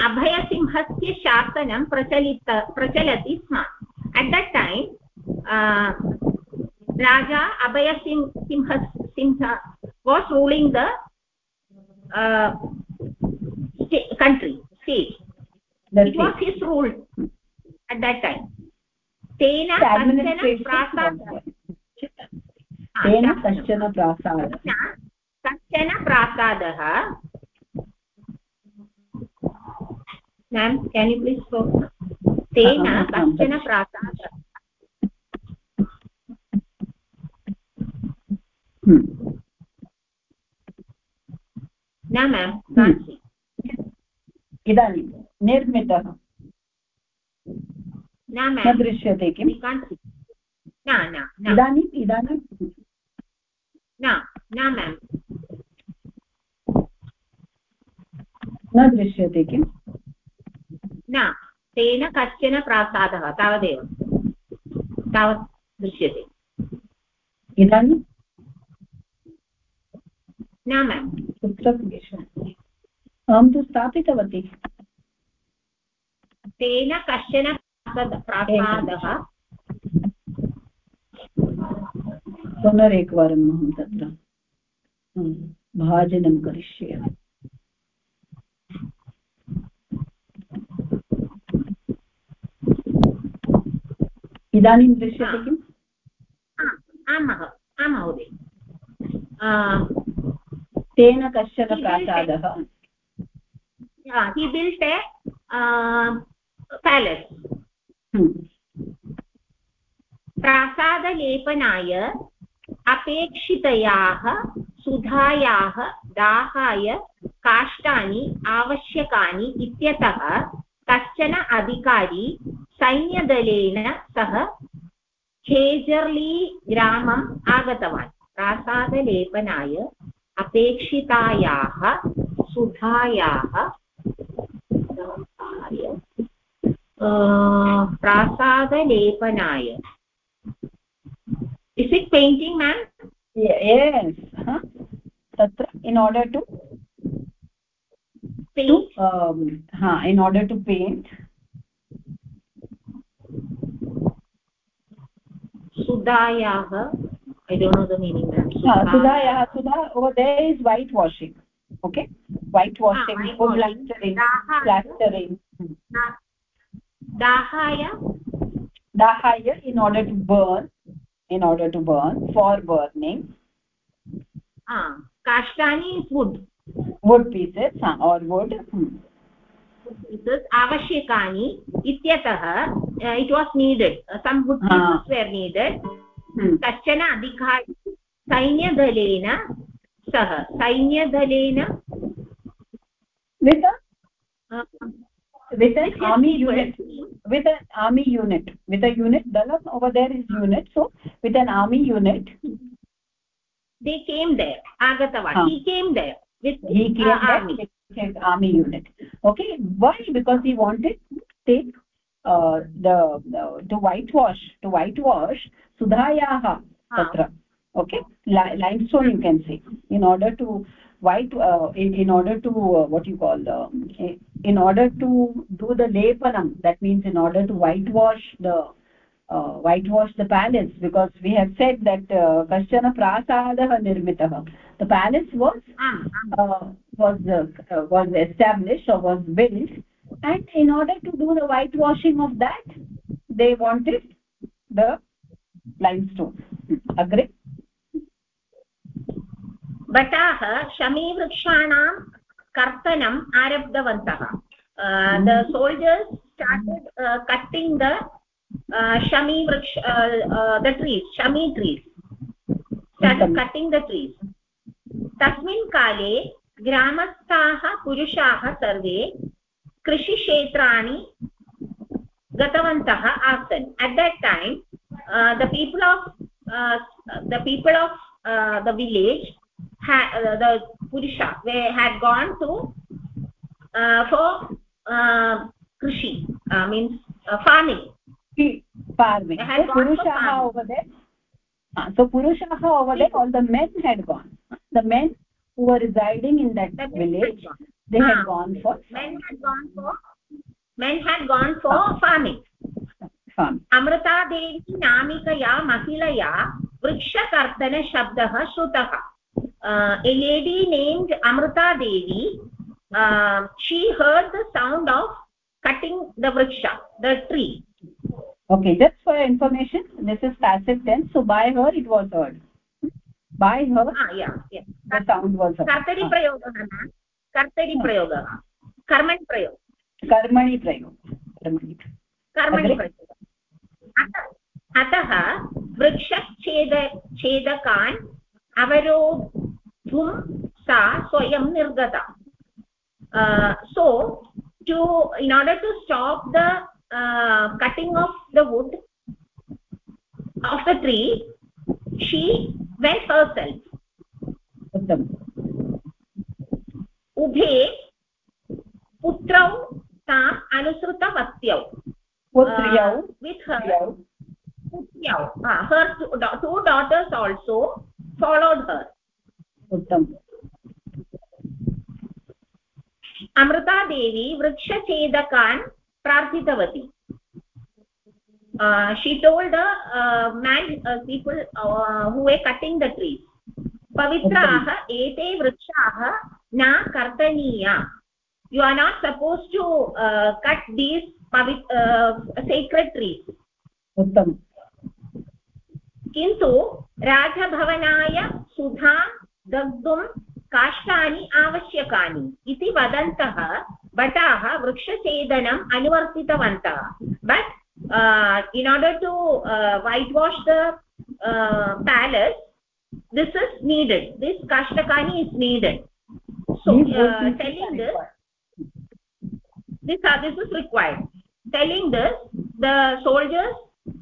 अभयसिंहस्य शासनं प्रचलित प्रचलति स्म at that time raja abhaya singh simha simha was ruling the uh, country state That's it was his rule at that time tena kachana prasada तेन कश्चन प्रासादः कश्चन प्रासादः मेम् केन् यु प्लीस् तेन कश्चन प्रासादः न मेम् इदानीं निर्मितः न दृश्यते किं कान्सि न न इदानीम् इदानीं न न मेम् न दृश्यते किम् न तेन कश्चन प्रासादः तावदेव तावत् दृश्यते इदानीं न मेम् अहं तु स्थापितवती। तेन कश्चन प्रासादः। पुनरेकवारम् अहं तत्र भाजनं करिष्ये इदानीं दृश्यते किम्? आम् महोदय। तेन कश्चन प्रासादः। हि बिल्ट् ए पेलेस् प्रासादलेपनाय अपेक्षितयाः सुधायाः दाहाय काष्ठानि आवश्यकानि इत्यतः कश्चन अधिकारी सैन्यदलेन सह हेजर्ली ग्रामम् आगतवान्। प्रासादलेपनाय अपेक्षितायाः सुधायाः प्रासादलेपनाय। इस् इट् पेण्टिङ्ग् मेम् तत्र इन् आर्डर् टु हा इन् आर्डर् टु पेण्ट् सुधायाः i don't know the meaning ma'am sudayah sudha over there is whitewashing okay whitewashing ah, white plastering plastering dahaya dahaya in order to burn in order to burn for burning ah kashtani is wood wood pieces uh, or wood hmm. pieces avashyakani ityatah uh, it was needed uh, some wood pieces ah. were needed कश्चन अधिकारी सैन्यदलेन सह सैन्यदलेन with a uh, with an army unit with an army unit with a unit dalam over there is unit so with an army unit they came there agatavan huh. he came there with he came uh, there army. with army unit okay why because he wanted to take uh, the uh, to whitewash to whitewash sudhayaha tatra okay? Limestone you can say in order to white uh, in, in order to uh, what you call uh, in order to do the lepanam that means in order to whitewash the uh, whitewash the palace because we have said that kashchana prasadah nirmitah. The palace was uh, was uh, was established or was built and in order to do the whitewashing of that they wanted the limestone. Agree? भटाः शमीवृक्षाणां कर्तनम् आरब्धवन्तः. The soldiers started cutting the shami वृक्ष the trees shami trees started cutting the trees तस्मिन् काले ग्रामस्थाः पुरुषाः सर्वे कृषिक्षेत्राणि गतवन्तः आसन्. At that time Uh, the people of uh, the people of uh, the village the purusha they had gone to for krishi means farming. Farming. Had so purusha over there. Uh, so Purusha over there all the men had gone. The men who were residing in that the village had they had ah. gone for men had gone for men had gone for farming. Amrita Devi नामिकया महिलया वृक्षकर्तनशब्दः श्रुतः। A lady named Amrita Devi she heard the sound of cutting the वृक्ष the tree okay just for information this is passive tense so by her it was heard by her sound was कर्तरि प्रयोगः कर्तरि प्रयोगः कर्मणि प्रयोग कर्मणि प्रयोग कर्मणि प्रयोग अतः वृक्षच्छेद छेदकान् अवरोधुं सा स्वयं निर्गता। So to in order to stop the cutting of the wood of the tree she went her उभे पुत्रौ ताम् अनुसृतवत्यौ। Putriyau uh, with her putriyau uh, her two, daughters also followed her uttam Amrita Devi वृक्षछेदकान् प्रार्थितवती she told the uh, man uh, people uh, who were cutting the trees पवित्राः एते वृक्षाः न कर्तनीया you are not supposed to uh, cut these sacred trees उत्तमम्। किन्तु राजभवनाय सुधा दग्धुं काष्ठानि आवश्यकानि इति वदन्तः भटाः वृक्षछेदनम् अनुवर्तितवन्तः। But in order to wait wash the palace this is needed. This kashtakani is needed. So uh, telling this this, uh, this is required. Telling this the soldiers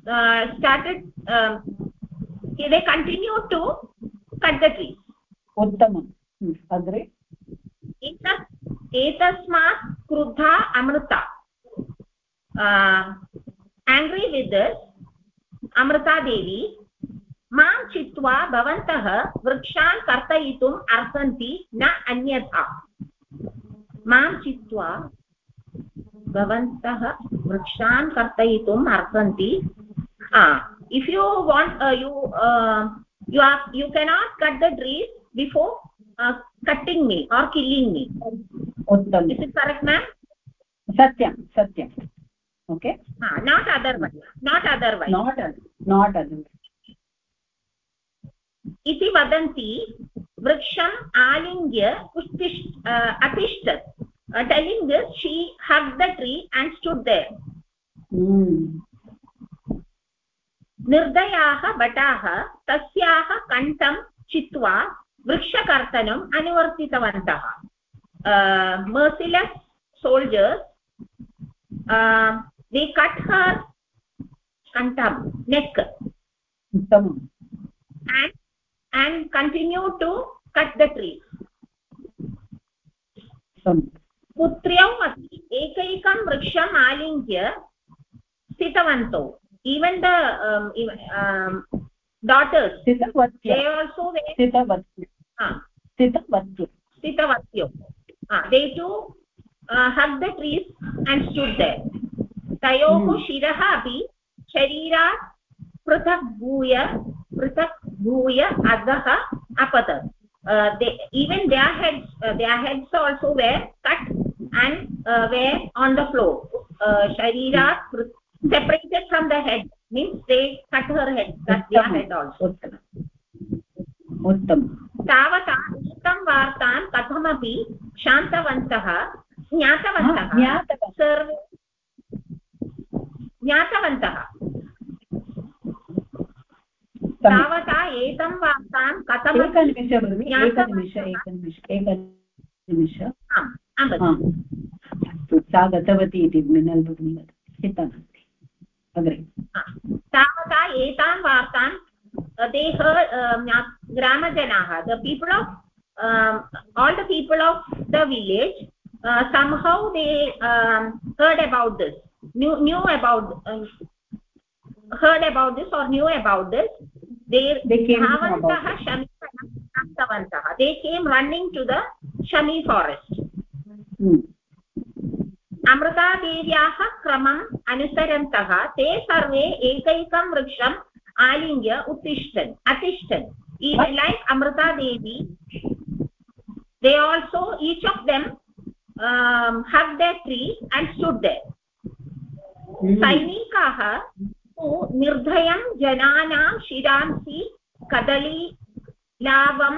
uh, started um, they continued to cut the trees उत्तमम् अग्रे एतस्मात् क्रुद्धा Amrita angry with this Amrita Devi माँ चित्वा भवन्तः वृक्षान् कर्तयितुम् अर्हन्ति न अन्यथा माँ चित्वा भवन्तः वृक्षान् कर्तयितुम् अर्हन्ति। If you want you you are you cannot cut the trees before cutting me or killing me उत्तमम्। इस् इट् करेक्ट् मेम् सत्यं सत्यम् okay not otherwise not otherwise not not otherwise इति वदन्ति वृक्षम् आलिङ्ग्य उत्तिष्ठ अतिष्ठत्। uh, telling this she hugged the tree and stood there निर्दयाः भटाः तस्याः कण्ठं चित्वा वृक्षकर्तनम् अनुवर्तितवन्तः merciless soldiers uh, they cut her kantam neck and and continue to cut the trees पुत्र्यौ अपि एकैकं वृक्षम् आलिङ्ग्य स्थितवन्तौ even the daughters स्थितवत्यो. They too hug the trees and stood there तयोः hmm. शिरः अपि शरीरात् पृथक् भूय पृथक् भूय अधः अपतत्. Their heads uh, their heads also were cut and uh, were on the floor uh, sharira separated from the head means they cut her head cut their head also उत्तमम् तावता इष्टं वार्तान् कथमपि शान्तवन्तः ज्ञातवन्तः सर्वे ज्ञातवन्तः तावता एतं वार्तां कथम् एकनिमिष एकनिमिष एकनिमिष हाँ। सा गतवती इति मिनल् भगिनी वदति चिन्ता नास्ति अग्रे तावता एतान् वार्तान् देह ग्रामजनाः the people of all the people of the village some they heard about this news about heard about this or news about this देवन्तः शमीफारेस्ट् प्राप्तवन्तः they came running to the shami forest अमृतादेव्याः क्रमम् अनुसरन्तः ते सर्वे एकैकं वृक्षम् आलिङ्ग्य उत्तिष्ठन् अतिष्ठन्. Like Amritadevi they also each of them um, hugged their tree and stood there. सैनिकाः तु निर्भयं जनानां शिरांसि कदलीलाभं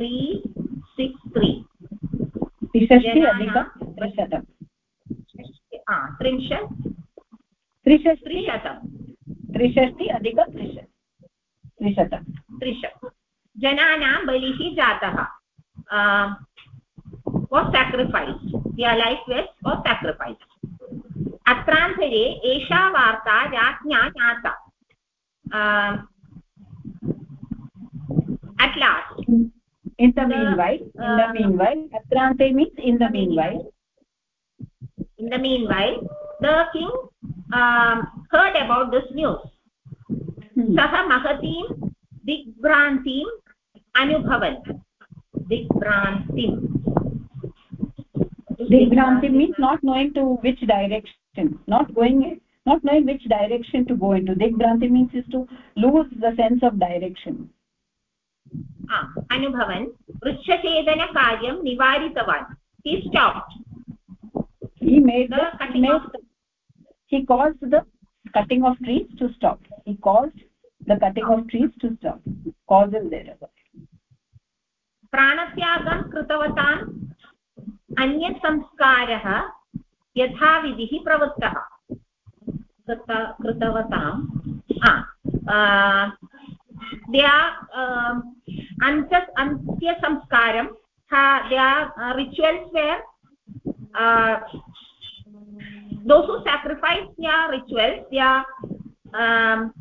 त्री सिक्स् त्री त्रिषष्टि अधिक त्रिंशत्। त्रिषष्टि अधिक त्रिशत्। त्रिशतं त्रिशत्। जनानां बलिः जातः। Sacrifice their life was was sacrifice अत्रान्तरे एषा वार्ता राज्ञा ज्ञाता। at last. in the meanwhile in the meanwhile atrante means in the meanwhile in the meanwhile the king um, heard about this news सः महतीं दिग्भ्रान्तिम् अनुभवन् दिग्भ्रान्तिम् digbranti means not knowing to which direction not going not knowing which direction to go into digbranti means is to lose the sense of direction अनुभवन् वृक्षछेदनकार्यं निवारितवान् he stopped he made the, the he made he caused the cutting of trees to stop he caused the cutting of trees to stop causes there प्राणत्यागं कृतवताम् अन्यसंस्कारः यथाविधिः प्रवृत्तः कृतवताम् अन्त्यसंस्कारं rituals were those who sacrifice their rituals their um,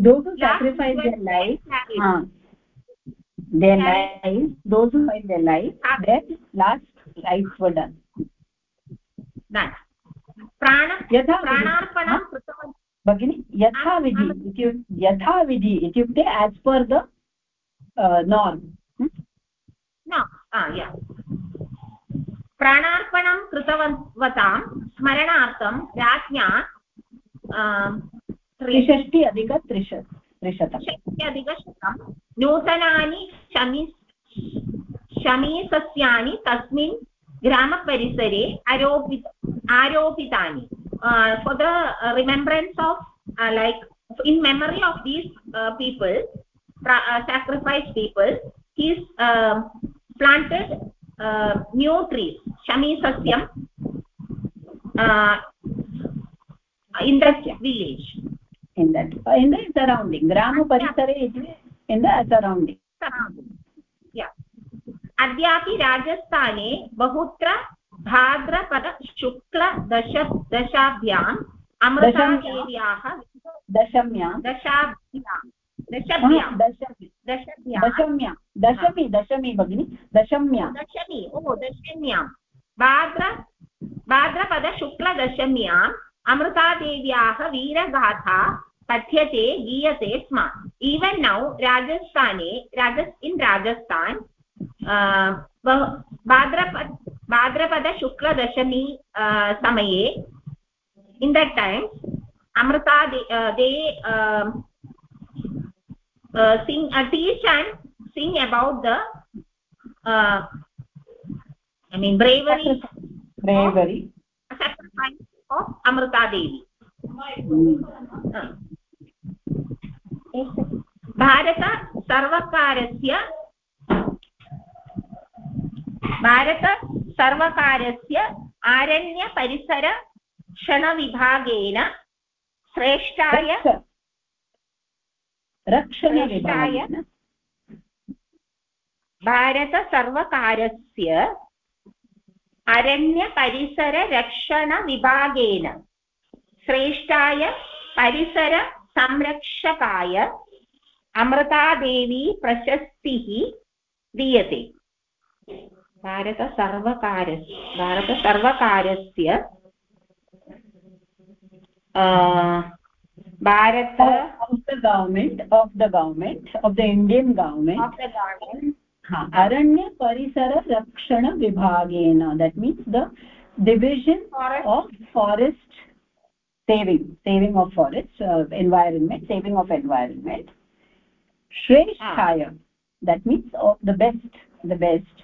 those who sacrifice their life uh, their life those who find their life their last rites were done done प्राण प्राणार्पणं कृतवन्तः भगिनि यथा विधि इत्युक्ते यथा विधि इत्युक्ते एस् पर् द नार्म् प्राणार्पणं कृतवतां स्मरणार्थं राज्ञा त्रिषष्टि अधिक त्रिशत् त्रिशतं नूतनानि शमि शमीसस्यानि तस्मिन् ग्रामपरिसरे आरोपित आरोपितानि। For the remembrance of like in memory of these uh, people uh, sacrifice people he's uh, planted uh, new trees shamisasyam uh, in that village in that in the surrounding grama parisare in the surrounding surrounding yeah अद्यापि राजस्थाने बहुत्र भाद्रपदशुक्लदश दशाभ्याम् अमृतादेव्याः दशम्यां दशाभ्यां दशम्यां दशम्यां दशमी. दशमी भगिनि दशम्यां दशमी. ओ दशम्यां भाद्र भाद्रपदशुक्लदशम्याम् अमृतादेव्याः वीरगाथा पठ्यते गीयते स्म. Even now राजस्थाने राज in Rajasthan भाद्रपद भाद्रपदशुक्लदशमी समये in that time Amrita day uh, sing uh, teach and sing about the uh, i mean bravery bravery of, sacrifice of amrita devi mm. uh. भारतसर्वकारस्य भारतसर्वकारस्य आरण्यपरिसरक्षणविभागेन श्रेष्ठाय रक्षणविभागेन भारतसर्वकारस्य अरण्यपरिसररक्षणविभागेन श्रेष्ठाय परिसरसंरक्षकाय अमृतादेवी प्रशस्तिः दीयते भारतसर्वकारस्य Bharat of the government of the government of the Indian government of the government अरण्यपरिसररक्षणविभागेन that means the division of forest saving saving of forest environment saving of environment श्रेष्ठाय that means of the best the best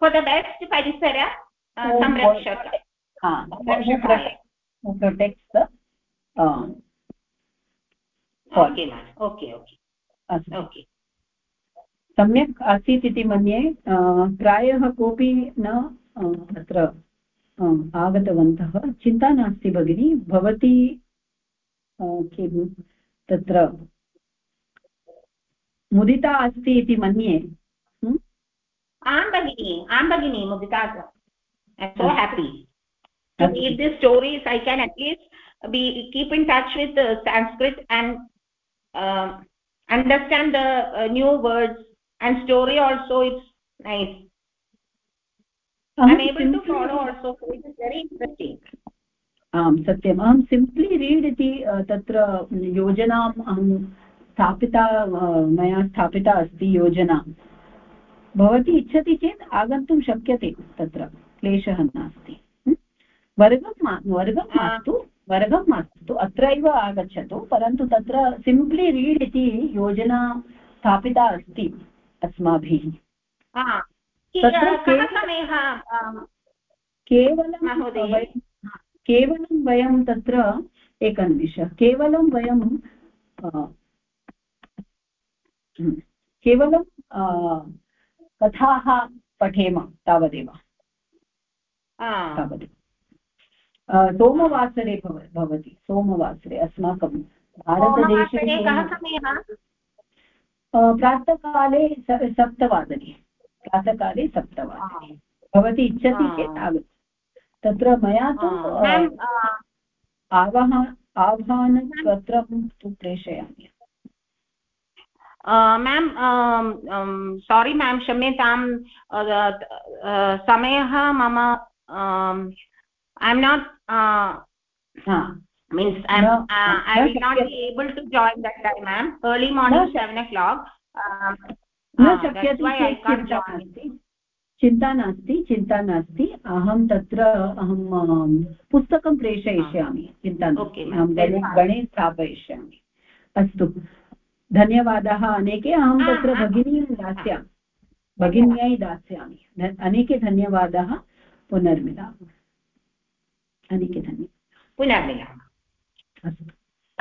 for the best parisara uh, samrakshak ha who protects the uh, okay okay okay okay सम्यक् आसीत् इति मन्ये प्रायः कोऽपि न अत्र आगतवन्तः। चिन्ता नास्ति भगिनि भवती किं तत्र मुदिता अस्ति इति मन्ये। आं भगिनि आं भगिनि मुदिता so happy to read these stories i can at least be keep in touch with uh, sanskrit and uh, understand the uh, new words and story also it's nice i'm able to follow also so it is very interesting आम् सत्यम् अहं simply read इति तत्र योजनाम् अहं स्थापिता मया स्थापिता अस्ति योजना भवती इच्छति चेत् आगन्तुं शक्यते तत्र क्लेशः नास्ति। वर्गं मा वर्गं मास्तु वर्गं मास्तु अत्रैव आगच्छतु परन्तु तत्र सिम्प्लि रीड् इति योजना स्थापिता अस्ति अस्माभिः। तत्र केवलं केवलं वयं तत्र एकनिमिष केवलं वयं केवलं कथाः पठेम तावदेव। तावदेव। सोमवासरे भवति सोमवासरे अस्माकं भारतदेशे प्रातःकाले सप्तवादने प्रातःकाले सप्तवादने। भवती इच्छति चेत् आगच्छ तत्र मया तु आवाह आह्वानपत्रं तु प्रेषयामि। मेम् सॉरी मेम् क्षम्यतां समय मम not means not means I am not able to join that time ma'am early morning seven o'clock चिन्ता नास्ति। चिन्ता नास्ति अहं तत्र अहं पुस्तकं प्रेषयिष्यामि। चिन्ता नास्ति। अहं गणे गणे स्थापयिष्यामि। अस्तु। धन्यवादाः अनेके अहं तत्र भगिनीं दास्यामि। भगिन्यै दास्यामि। अनेके धन्यवादाः। पुनर्मिलामः। अनेके धन्यवादाः पुनर्मिलामः। अस्तु।